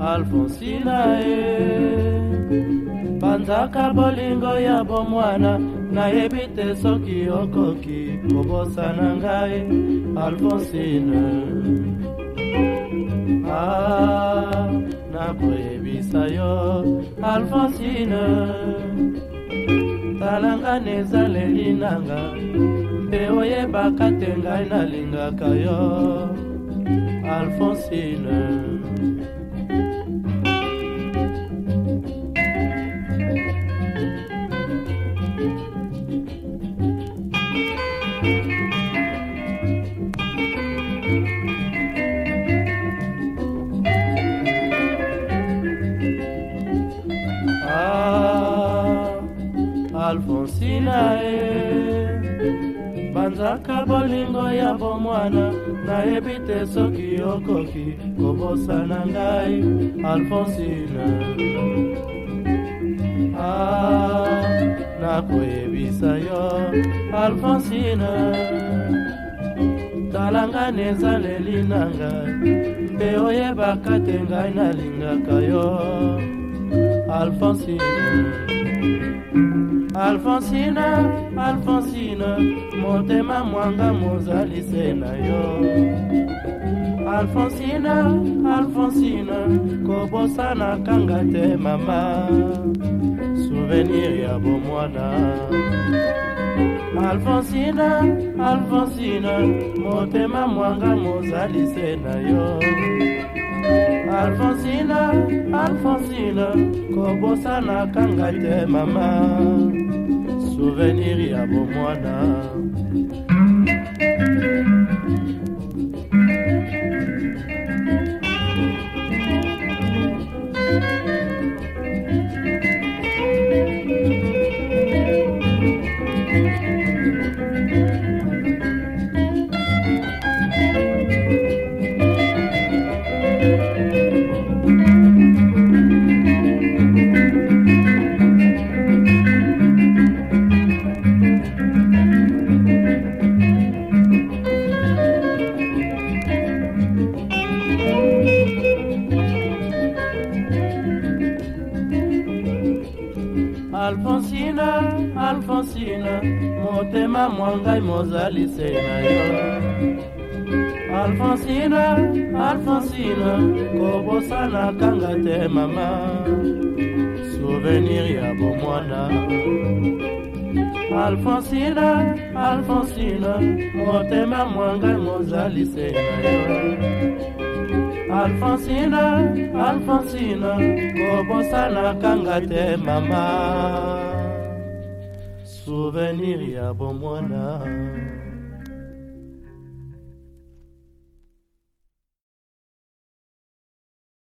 alfonsina e banzaka bolingo ya bomwana nayebi te soki okoki kobosana ngai alfonsina ah, nakoyebisa yo alfonsina talanga nezaleli nanga mpe oyebaka te ngai nalingaka yo alfonsine tina ye banzaka bolingo ya bomwana nayebi te soki okoki kobosana ngai alfonsina ah, nakoyebisa yo alfonsina talanga nezaleli na ngai mpe oyebaka te ngai nalingaka yo alfonsina alfonsine alfonsine motema mwanga mozalise na yo alfonsine alfonsine kobosana kanga te mama souvenir ya bomwana alfonsine alfonsine motema mwanga mozalise na yo obosanaka ngai te mama souvenir ya bomwana alfonsine motema mwangai mozalise na yo alfonsine alfonsine kobosana kanga te mama souvenir ya bomwana alfonsine alfonsine motema mwangai mozalise na yo alfonsina alfonsina kobosanakanga te mama souvenir ya bomwana